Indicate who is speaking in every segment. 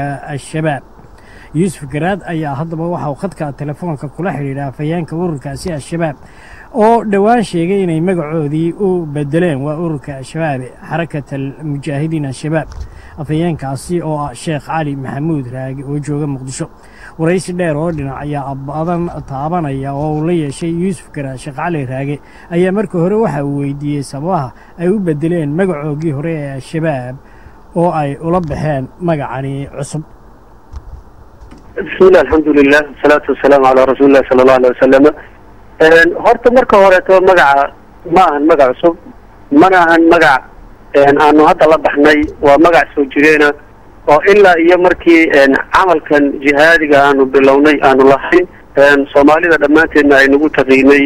Speaker 1: al-shabaab. Yuusuf garaad ayaa haddaba waxa uu khadka telefoonka kula xidhiidha afhayeenka ururkaasi al-shabaab. Oo dhowaan sheegay inay magacoodii u bedeleen waa ururka al-shabaab xarakat almujaahidiin al-shabaab. Afhayeenkaasi oo ah sheekh cali maxamuud raagi oo jooga muqdisho. Waraysi dheer oo dhinac ayaa badan taabanaya oo uu la yeeshay yuusuf garaad sheekh cali raage ayaa marka hore waxa uu weydiiyey sababaha ay u bedeleen magacoogii hore ee al-shabaab oo ay ula baxeen magacani cusub.
Speaker 2: Bismillah alxamdulilah wasalaatu wasalaamu calaa rasuuli illahi sala allahu alay wasalama horta marka horeeto magaca ma ahan magac cusub mana ahan magac aanu hadda la baxnay waa magac soo jireena oo ilaa iyo markii camalkan jihaadiga aanu bilownay aanu lahayn soomaalida dhammaanteedna ay nagu taqiinay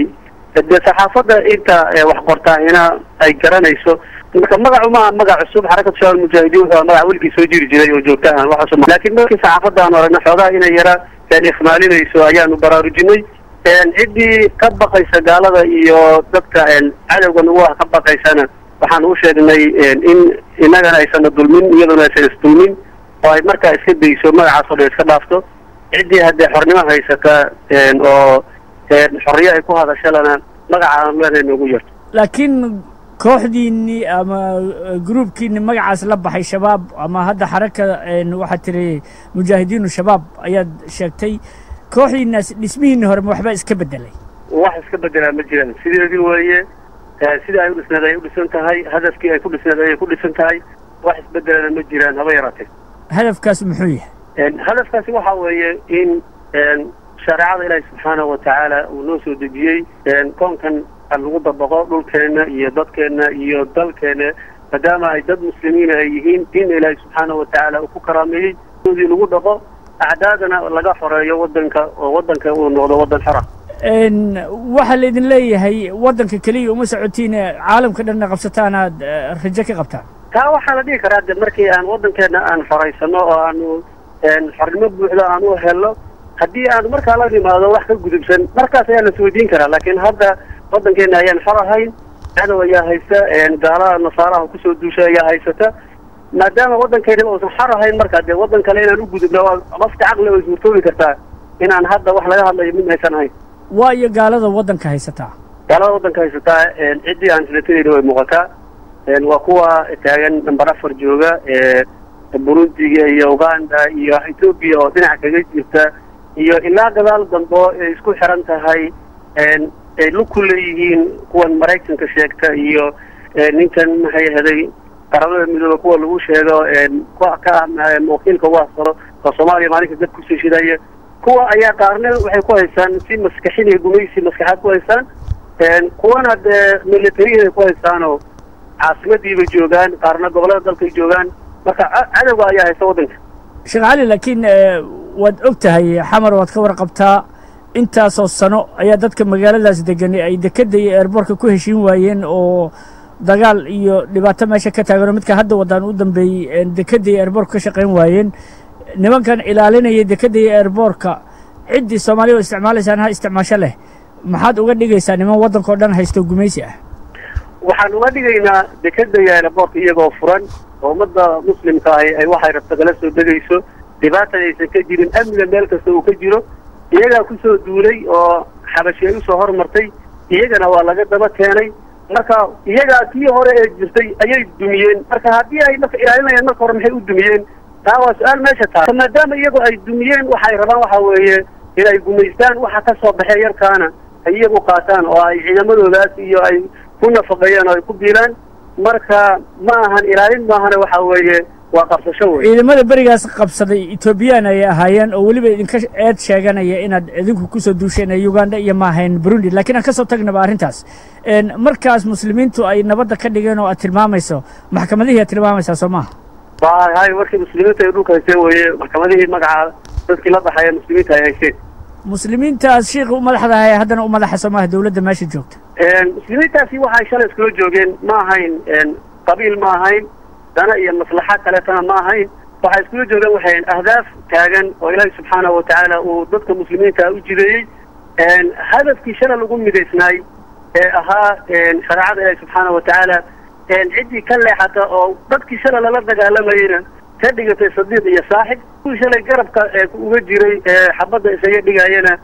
Speaker 2: dee saxaafadda inta wax qortaahina ay garanayso marka magacu maaha magac cusub xarakat shabaab mujaahidiin magac weligii soo jiri jiray oo joogtahan wax cusub laakiin markii saxaafadda aanu aragna xoogaa inay yara ikmaalinayso ayaanu baraarujinay ciddii ka baqaysa gaalada iyo dadka cadowga nagu ah ka baqaysana waxaan u sheegnay in innagana aysana dulmin iyaduna aysan isdulmin oo ay markaa iska dayso magacaas oo dhan iska dhaafto. Ciddii haddee xornimo haysata oo xorriyo ay ku hadashalana magaca aanu leenahay noogu yarto
Speaker 1: laakiin kooxdiinni ama gruubkiinni magacaas la baxay shabaab ama hadda xaraka waxaad tiri mujaahidiinu shabaab ayaad sheegtay kooxdiinaas dhismihiinni hore ma waxbaa iska bedelay
Speaker 2: wax iska bedelaa ma jiraan. Sideedii weeye sida ay u dhisneed ay u dhisan tahay hadafkii ay ku dhisneed ayay ku dhisan tahay wax isbedelana ma jiraan haba yaraatee.
Speaker 1: Hadafkaas muxuu yahay?
Speaker 2: Hadafkaasi waxa weeye in shareecada ilaahi subxaanahu watacaala uu noo soo dejiyey koonkan lagu dabaqo dhulkeenna iyo dadkeenna iyo dalkeenna maadaama ay dad muslimiina ay yihiin in ilaahi subxaanahu watacaala uu ku karaameeyey. Doodii lagu dhaqo acdaadana laga xoreeyo wadanka oo wadanka uu noqdo wadan xora
Speaker 1: waxaa laydin leeyahay waddanka keliya uma socotiin caalamka dhanna qabsataan aad rajo ka qabtaan.
Speaker 2: Taa waxaa la dhihi karaa de markii aan waddankeenna aan xoraysano oo aanu xornimo buuxda aan u helno haddii aanu markaa la nimaado wax ka gudubsan markaas ayaa las weydiin karaa laakiin hadda waddankeenna ayaan xor ahayn cadow ayaa haysta gaalaha nasaaraha ku soo duusha ayaa haysata. Maadaama waddankeena uusan xor ahayn markaa dee waddan kale inaan u gudubno qofka caqli way suurtoobi kartaa inaan hadda wax laga hadlayo mid haysan ahayn.
Speaker 1: Waa iyo gaalada waddanka haysataa
Speaker 2: gaalada waddanka haysataa ciddii aan silatanayna way muuqataa waa kuwa taagan namber afar jooga burundiga iyo uganda iyo etoobiya oo dhinac kaga jirta iyo ilaa gadaal dambo ay isku xiran tahay ay lug ku leeyihiin kuwan maraykanka sheegta iyo ninkan maxay ahaday qaramada midoobe kuwa lagu sheego ka ah wakiilka ugu hasaro oo soomaaliya maalinka dad ku sii shidaya. Kuwa ayaa qaarna waxay ku haystaan si maskaxin iyo gumaysi maskaxaad ku haystaan kuwana dee militariyaday ku haystaanoo caasimadiibay joogaan qaarna gobollada dalkay joogaan. Marka cadowga ayaa haysta waddanka.
Speaker 1: Sheekh cali laakiin waad og tahay xamar waad ka warqabtaa intaasoo sano ayaa dadka magaaladaas degan ay dekedda iyo eerboorka ku heshiin waayeen oo dagaal iyo dhibaato meesha ka taagan oo midka hadda waddaan u dambeeyey dekedda iyo eerboorka ka shaqayn waayeen. Nimankan ilaalinaya dekedda iyo eerboorka ciddii soomaaliya oo isticmaalaysaan ha isticmaasho leh. Maxaad uga dhigaysaa niman waddanka o dhan haysto gumaysi ah?
Speaker 2: Waxaan uga dhigaynaa dekedda iyo eerboorka iyagoo furan oo ummadda muslimka ahi ay waxay rabta kala soo degayso dhibaatan aysan ka jirin amniga meel kasta uu ka jiro iyagaa ku soo duulay oo xabashi ay u soo hormartay iyagana waa laga daba keenay marka iyagaa kii hore ee jirtay ayay dumiyeen. Marka haddii ay marka ilaalinayaan marka hore maxay u dumiyeen? Taa waa su'aal meesha taala maadaama iyagu ay dumiyeen waxay rabaan waxa weeye inay gumaystaan waxa ka soo baxee yarkaana ay iyagu qaataan oo ay ciidamadoodaas iyo ay ku nafaqeeyaan oo ay ku biilaan. Marka ma ahan ilaalin maahana waxa weeye waa qabsasho wey
Speaker 1: ciidamada berigaas qabsaday etoobiyaan ayay ahaayeen oo weliba idinka eed sheeganaya inaad idinku ku soo duusheen ee uganda iyo ma ahayn burundi. Lakiin aan ka soo tagnaba arrintaas. Markaas muslimiintu ay nabadda ka dhigeen oo aad tilmaamayso maxkamadihii aad tilmaamaysaa soo maaha?
Speaker 2: Hay markii muslimiinta ay dhulka haysteen weeye maxkamadihii magaca dadkii la baxaya muslimiinta ay haysteen.
Speaker 1: Muslimiintaas shiikha u madaxdahay haddana u madaxa soo maaha dawladda meesha joogta.
Speaker 2: Muslimiintaasi waxay shalay iskula joogeen ma ahayn qabiil ma ahayn dana iyo maslaxa kaleetana ma ahayn. Waxay iskula joogeen waxay ahdaaf taagan oo ilaahi subxaanahu watacaala uu dadka muslimiinta u jideeyey. Hadafkii shalay lagu midaysnaay ee ahaa shareecada ilaahi subxaanahu watacaala ciddii ka leexata oo dadkii shalay lala dagaalamayeyna ka dhigatay sadiiq iyo saaxib kuwii shalay garabka uga jiray xabadda isaga dhigayana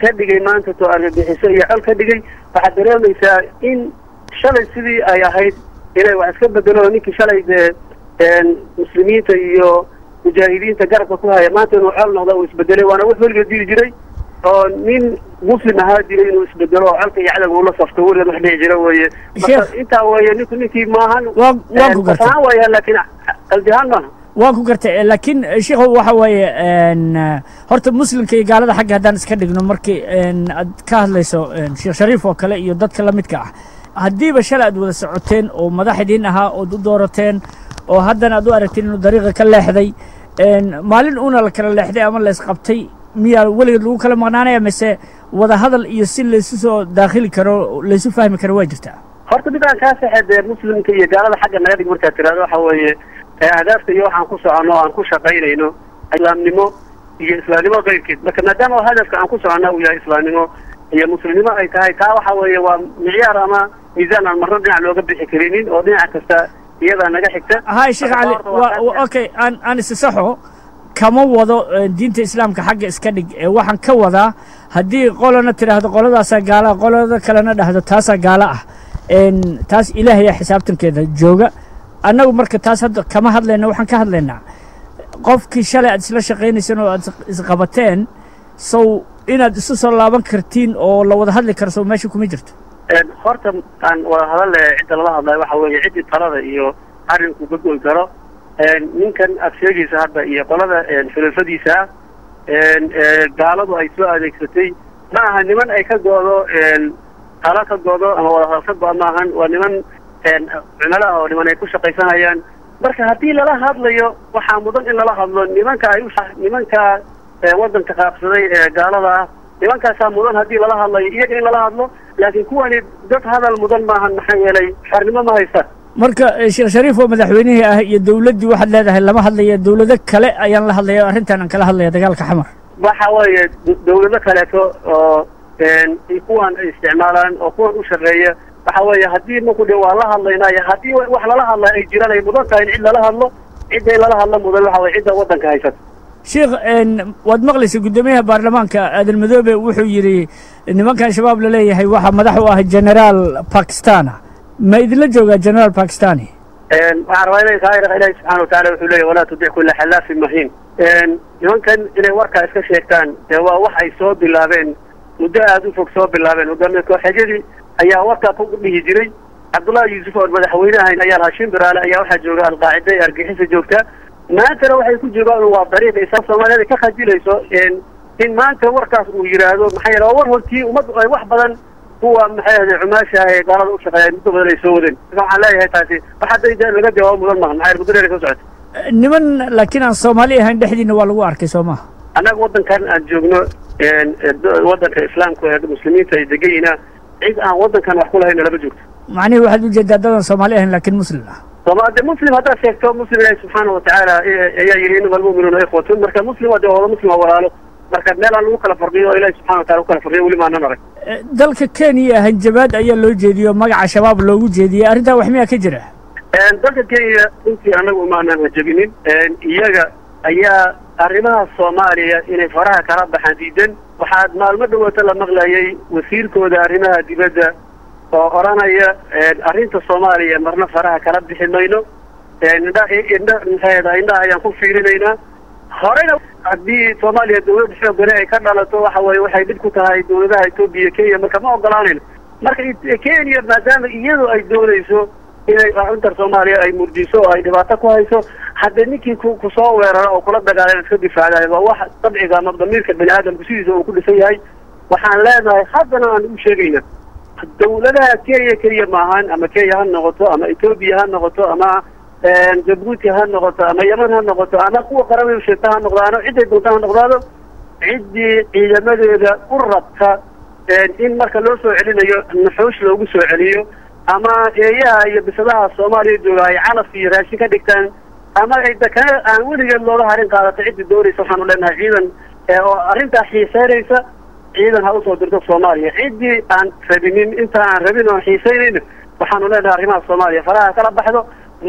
Speaker 2: ka dhigay maanta to argagixiso iyo col ka dhigay. Waxaad dareemaysaa in shalay sidii ay ahayd inay wax iska bedelo ninkii shalay dee muslimiinta iyo mujaahidiinta garabka ku haya maanta inuu col noqda uu isbedelay waana wax weliga diri jiray. Oo nin muslim ahaa jiray inuu isbedelo oo colka iyo cadawga ula safto weligeed wax dhici jira weeye marka intaa weeye ninku ninkii maahan ahaan waya laakiin qaldi ahaan maaha
Speaker 1: waan ku gartay laakiin sheikhu waxa weeye horta muslimka iyo gaalada xagga haddaan iska dhigno markii aad ka hadlayso sheekh shariif oo kale iyo dadka la midka ah haddiiba shalay aad wada socoteen oo madax idiin ahaa ood u doorateen oo haddana aad u aragteen inuu dariiqa ka leexday maalin uuna la kala leexday ama la isqabtay miyaa weligeed lagu kala maqnaanaya mise wada hadal iyo si laysu soo daakhili karo laysu fahmi karo waa jirtaa?
Speaker 2: Horta mid aan kaa saxeed ee muslimka iyo gaalada xagga naga dhig markaad tiraahdo waxa weeye ahdaafta iyo waxaan ku soconno o aan ku shaqaynayno islaamnimo iyo islaamnimo keyrkeed marka maadaama hadafka aan ku soconna uu yahay islaamnimo iyo muslimnimo ay tahay taa waxa weeye waa micyaar ama miisaan aan marno dhinac looga bixi karinin oo dhinac kasta iyadaa naga xigta.
Speaker 1: Hay sheekh cali okay aan aan isisaxo kama wado diinta islaamka xagga iska dhig. Ee waxaan ka wadaa haddii qolana tidhaahdo qoladaasaa gaala ah qolada kalena dhahdo taasaa gaala ah. Taas ilaahaya xisaabtankeeda jooga. Annagu marka taas hadda kama hadlayna waxaan ka hadlaynaa. Qofkii shalay aad isla shaqaynayseen oo aad isqabateen sow inaad isu soo laaban kartiin oo la wada hadli karo sow meesha kuma jirto
Speaker 2: horta aan wada hadale cidda lala hadlayo waxa weeye ciddii talada iyo arrinku ka goy karo ninkan aad hadda iyo qolada xulafadiisa gaaladu ay soo adeegsatay ma aha niman ay ka goodo talo ka goodo ama wadahadal ka go- maahan waa niman cumalo ah oo niman ay ku shaqaysanayaan. Marka haddii lala hadlayo waxaa mudan in lala hadlo nimanka ay nimanka waddanka qaabsaday ee gaalada ah nimankaasaa mudan haddii lala hadlayo iyaga in lala hadlo laakiin kuwani dad hadal mudan maahan maxaa yeelay xornimo ma haystaan
Speaker 1: marka sheekh shariif oo madaxweynihii ah iyo dowladdii waxaad leedahay lama hadlaya dowlado kale ayaan la hadlaya arrintan aan kala hadlaya dagaalka xamar.
Speaker 2: Waxa weeye dowlado kaleeto oo kuwan ay isticmaalaan oo kuwan u shaqeeya waxa weeye haddii maku dhe waa la hadlaynaayo haddii wax lala hadlaya ay jiraan ay mudan tahay in cid lala hadlo cidday lala hadlo mudan waxa weye cidda waddanka haysata
Speaker 1: sheekh waad maqlaysa guddoomiyaha baarlamaanka aadan madoobe wuxuu yidhi nimankan shabaab la leeyahay waxaa madax u ah generaal bakistana ma idinla joogaa generaal bakistani
Speaker 2: waxaan rabaa inay kaa ilahi subxana watacala wuxuu leeyahy walaa tudic kulla xalaafin mahiin nimankan inay warkaa iska sheegtaan dee waa wax ay soo bilaabeen muddo aada u fog soo bilaabeen hogaamiye kooxeedyadii ayaa warkaa ku dhihi jiray. Cabdullahi yuusuf oon madaxweyne ahayn ayaa lahaa shimbiraale ayaa waxaa jooga alqaacida ee argixisa joogta maantana waxay ku joogaan waa dariiq isaan soomaaliyada ka khajilayso in maanta warkaas uu yidhaahdo maxaa yeele waa war hortii ummad ay wax badan kuwa maxay ahde cumaasha ee gaalada u shaqeeya muddo badan ay soo wadeen. Marka waxaan leeyahay taasi. Wax hadda laga jawaabo mudan maaha maxaa yeele muddo dheer ay soo socota
Speaker 1: niman laakiin aan soomaali ahayn dhexdiina waa lagu arkay soo maha
Speaker 2: annaga waddankan aan joogno waddanka islaamka ee muslimiinta ay degayina cid aan waddankan wax ku lahayna lama joogto.
Speaker 1: Macnihii waxaad u jeedaa dadaan soomaali ahayn laakiin muslim ah
Speaker 2: sooma de muslim haddaad sheegto muslim ilaahi subxaana watacaala ayaa yidhi inama almu'minuuna ikhwatun marka muslim waa de wada muslim waa walaalo marka meel aan lagu kala farqiyo oo ilahi subxana watacala ku kala farqiyo weli maanan arag
Speaker 1: dalka kenya hanjabaad ayaa loo jeediyey oo magaca shabaab loogu jeediyey arrintaa wax miyaa ka jira
Speaker 2: dalka kenya runtii annagu umaanan hajabinin iyaga ayaa arrimaha soomaaliya inay faraha kala baxaan diidan waxaad maalmo dhawaato la maqlayay wasiirkooda arrimaha dibadda oo odhanaya arrinta soomaaliya marna faraha kala bixi mayno indha indha maxaeda indhaha ayaan ku fiirinaynaa. Horeyna haddii soomaaliya dawlad xoogane ay ka dhalato waxa weye waxay dhib ku tahay dawladaha etoobiya kenya marka ma ogolaanayno marka kenya maadaama iyadu ay doonayso inay intar soomaaliya ay murdiso oo ay dhibaato ku hayso haddee ninkii ku ku soo weeraro oo kula dagaalama iska difaacdahay waa wax dabciga ama damiirka bani aadamku sidiisa uu ku dhisan yahay waxaan leenahay haddana aan u sheegayna dawladaha kenya keliya maahan ama kenya ha noqoto ama etoobiya ha noqoto ama jabuuti ha noqoto ama yeman ha noqoto ama kuwa qaramada sheegta ha noqdaano cidday doonta ha noqdaano ciddii ciidamadeeda u rabta in marka loo soo celinayo naxoosh loogu soo celiyo ama eeyaha iyo bisadaha soomaaliya jooga ay calaf iyo raashin ka dhigtaan ama ay dakana aan weligeed looga harin qaadato ciddii doonaysa waxaanu leenahay ciidan oo arrintaa xiiseynaysa ciidan ha u soo dirto soomaaliya. Ciddii aan rabinin inta aan rabin oon xiiseynayna waxaanu leenahay arrimaha soomaaliya. Faraha kala baxdo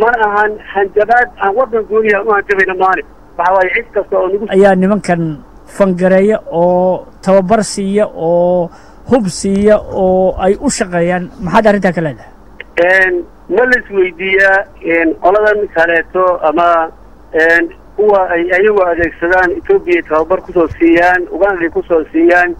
Speaker 2: mana ahan hanjabaad aan waddan gooniya u hanjabayna maane waxa waaye cid kasta oo nagu
Speaker 1: ayaa nimankan fangareeya oo tababar siiya oo hub siiya oo ay u shaqeeyaan. Maxaad arrintaa ka leedahay?
Speaker 2: Ma la isweydiiyaa qoladan kaleeto ama kuwa ay ayagu adeegsadaan etoobiya tababar ku soo siiyaan uganday ku soo siiyaan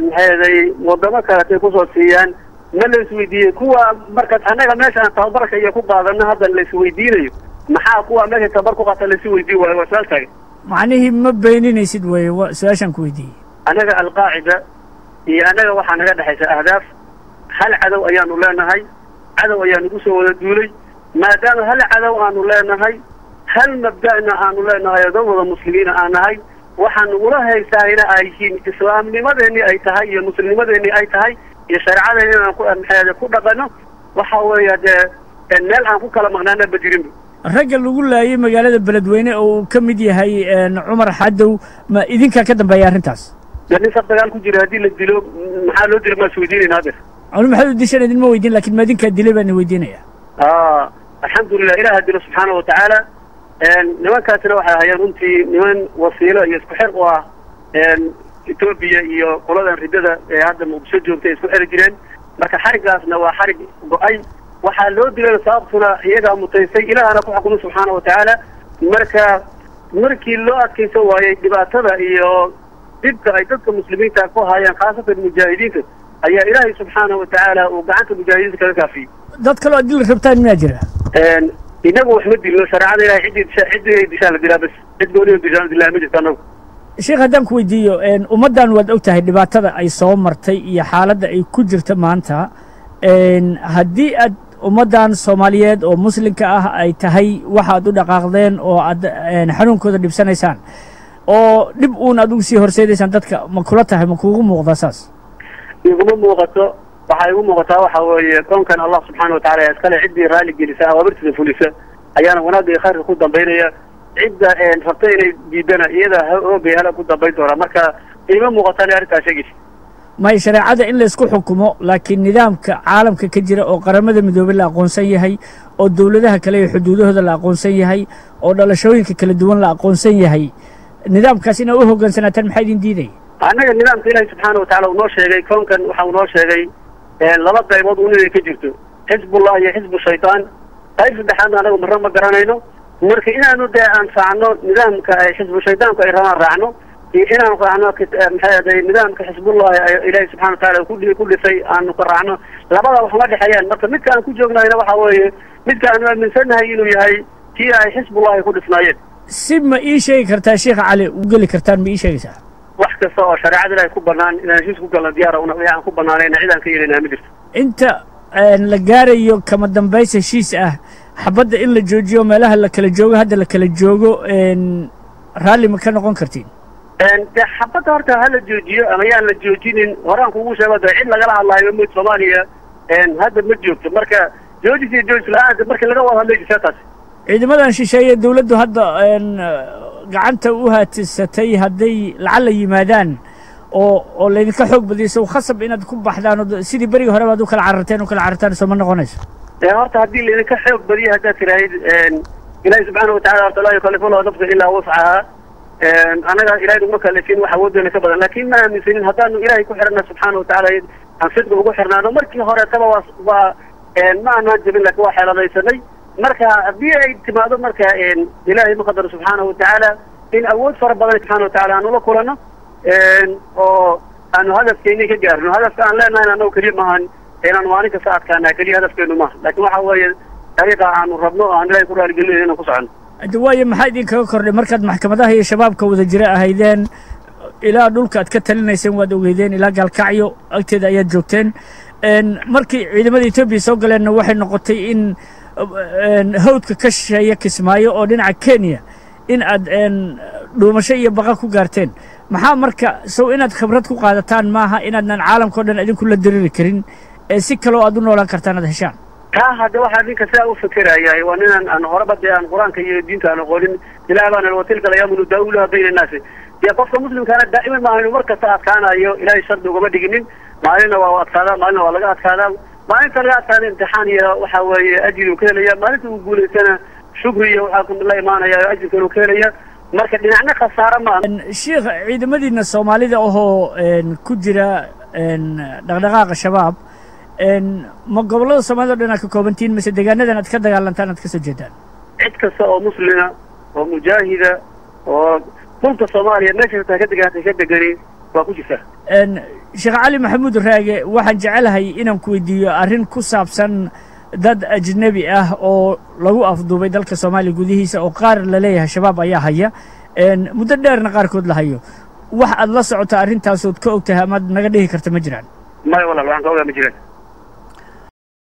Speaker 2: maxayday wadamo kaleetay ku soo siiyaan. Ma la isweydiiyey? Kuwa markaas annaga meeshaan tababarka iyo ku qaadano hadda la isweydiinayo. Maxaa kuwa meesha tababar ku qaata laisu weydiin waayo waa su'aal taagan
Speaker 1: macnihii ma beeninaysid weye wa su'aashaan ku weydiiyey.
Speaker 2: Annaga alqaacida iyo annaga waxaa naga dhexaysa ahdaaf. Hal cadow ayaanu leenahay cadow ayaa nagu soo wada duulay. Maadaama hal cadow aanu leenahay hal mabda'na aanu leenahay oo dad wada muslimiina aan nahay waxaa nagula haysaayna ay yihiin islaamnimadeenii ay tahay iyo muslimnimadeenii ay tahay iyo shareecadeeni inaan ku dhaqano. Waxa weeya dee meel aan ku kala maqnaana ba jirinba
Speaker 1: ragga lagu laayay magaalada beledweyne oo uu ka mid yahay cumar xadow ma idinkaa ka dambeeya arrintaas?
Speaker 2: Dee nin saf dagaal ku jira haddii la dilo maxaa loo dila maa isweydiinayna hadeer
Speaker 1: anu maxaad u dishan idinma weydiin laakiin ma idinkaa dilay baan weydiinaya
Speaker 2: alxamdulilah ilaha dilo subxaana watacaala nimankaasina waxay hayeen runtii niman wasiilo iyo isku xir u ah etoobiya iyo qoladan riddada ee hadda muqdisho joogtay isku xiri jireen. Marka xariggaasna waa xarig go'ay. Waxaa loo dilay sababtuna iyagaa mutaystay ilaahana ku xukumay subxaana watacaala marka markii loo adkaysan waayey dhibaatada iyo dhibka ay dadka muslimiinta ku haayeen khaasatan mujaahidiinta ayaa ilaahay subxaana watacaala uu gacanta mujaahidiinta kaga kaafiyey.
Speaker 1: Dad kaloo ad dili rabtaan miyaa jira
Speaker 2: inagu wax ma dilno shareecada ilahay ciddii ciddii ay dishaan la dilaa bas cid gooniyo dishaan dilaa ma jirto annagu.
Speaker 1: Sheekh haddaan ku weydiiyo ummaddan waad og tahay dhibaatada ay soo martay iyo xaaladda ay ku jirta maanta haddii aad ummaddan soomaaliyeed oo muslimka ah ay tahay waxaad u dhaqaaqdeen oo aad xanuunkooda dhibsanaysaan oo dhib uun aad ugu sii horseedaysaan dadka ma kula tahay ma kuugu muuqdaa saas?
Speaker 2: Iguma muuqato waxaa igu muuqataa waxa weeye koonkan allah subxaana watacala ee iskale ciddii raalli gelisa awaamirtiisa fulisa ayaana wanaagga iyo khayrka ku dambaynaya. Cidda rabta inay diidana iyada hoogay hala ku dambayn doonaa marka ima muuqataan arrintaa sheegaysa
Speaker 1: may shareecada in laysku xukumo laakiin nidaamka caalamka ka jira oo qaramada midoobey la aqoonsan yahay oo dowladaha kale iyo xuduudahooda la aqoonsan yahay oo dhalashooyinka kala duwan la aqoonsan yahay nidaamkaas inaa u hoggaansanaataan maxaa idin diidaya
Speaker 2: annaga nidaamka ilaahi subxaana watacala uu noo sheegay koonkan waxa uu noo sheegay laba qaybood un inay ka jirto. Xisbullah iyo xisbu shaytaan. Qayb saddexaadna anagu marna ma garanayno. Marka inaanu dee aan raacno nidaamka xisbu shaydaanku ay rabaan raacno iyo inaan raacno maxay aday nidaamka xisbullahi ilaahi subxana watacala ku ku dhisay aanu ka raacno. Labada waxuma dhexeeyaan marka midka aan ku joognayna waxa weeye midka aanu aaminsannahay inuu yahay kii ay xisbullahi ku dhisnaayeen
Speaker 1: si ma ii sheegi kartaa sheekh cali u geli kartaan ma ii sheegaysaa
Speaker 2: kasta oo shareecada ilahay ku banaan inaan heshiis ku galno diyaara una wixii aan ku banaanayna cid aan ka yeelina ma jirto.
Speaker 1: Inta la gaarayo kama dambays heshiis ah xabadda in la joojiyo meelaha la kala joogo hadda la kala joogo raalli ma ka noqon kartiin?
Speaker 2: De xabadda horta hala joojiyo ama yaan la joojinin horaan kugu sheego de cid lagala hadlaayo mid soomaaliya hadda ma joogto. Marka joojis iyo joojis la'aanta markii laga wada hadlay jirtaa taasi
Speaker 1: ciidamadan shisheeye dawladdu hadda gacanta u haatisatay hadday lacala yimaadaan oo oo laydinka xoog badiyso khasab inaad ku baxdaan sidii berigii hore baad u kala cararteen u kala carartaan soo ma noqonayso?
Speaker 2: Horta haddii laydinka xoog badiya haddaad tiraahid ilaahi subxaana watacala horta laa yukallifu llahu ilaa wuscaha annaga ilahay naguma kalifin wax awooddeena ka badan. Laakin ma aaminsanin haddaanu ilahay ku xirana subxaana watacala aan sidqa ugu xirnaano markii horetaba waa waa ma aanaan jabin laakiin waa xeeladaysanay marka haddii ay timaado marka ilaahay ma qadaro subxaana watacaala in awood fara badan subxana watacala aanu la kulano oo aanu hadafkeeni ka gaarno. Hadafka aan leenahay annago keliya maahan inaan maalin kasta adkaanaa keliya hadafkeenu maaha laakin waxa weeye dariiqa aanu rabno oo aan ilahay ku raaligelinayo inaan ku socono
Speaker 1: hadda waayo maxaa idinkaga kordhay? Markaad maxkamadaha iyo shabaabka wada jira ahaydeen ilaa dhulka aad ka talinayseen waad ogeydeen ilaa gaalkacyo agteeda ayaad joogteen. Markii ciidamada etoobiya soo galeenna waxay noqotay in hawdka ka shisheeya kismaayo oo dhinaca kenya in aad dhuumasho iyo baqa ku gaarteen maxaa marka sow inaad khibrad ku qaadataan maaha inaadnan caalamkao dhan idinku la diriri karin ee si kaloo aad u noolaan kartaan aad heshaan
Speaker 2: taa hadda waxaa ninka sidaa u fikerayaa waa ninaan aan horeba dee aan qur'aanka iyo diinta aan aqoonin ilaah baana watilka layaamu nudaawulaha bayna annaasi dee qofka muslimkaana daa'iman maaha inuu mar adkaanayo ilaahay shardi ugama dhiginin maalinna waa adkaadaa maalinna waa laga adkaadaa maalinta laga adkaana imtixaan iyo waxa weeye ajri uu ka helaya maalinta uu guulaystana shukri iyo waxaa la imaanaya ajirkan uu ka helaya marka dhinacna khasaare ma aha.
Speaker 1: Sheikh ciidamadiina soomaalida ahoo ku jira dhaqdhaqaaqa shabaab ma gobollada soomaalida o dhan aad ka koobantihiin mise deegaanadan aad ka dagaalantaan aad ka soo jeedaan?
Speaker 2: Cid kasta oo muslima oo mujaahida oo dhulka soomaaliya meesha kastaa ka degaatay ka degani waa ku jirta
Speaker 1: sheekh cali maxamuud raage waxaan jecelahay inaan ku weydiiyo arrin ku saabsan dad ajnebi ah oo lagu afduubay dalka soomaaliya gudihiisa oo qaar la leeyahay shabaab ayaa haya. Muddo dheerna qaarkood la hayo. Wax aad la socota arrintaasood ka og tahay amaad naga dhihi karta ma jiraan?
Speaker 2: Maya walaal waxaan ka ogaa ma jiraan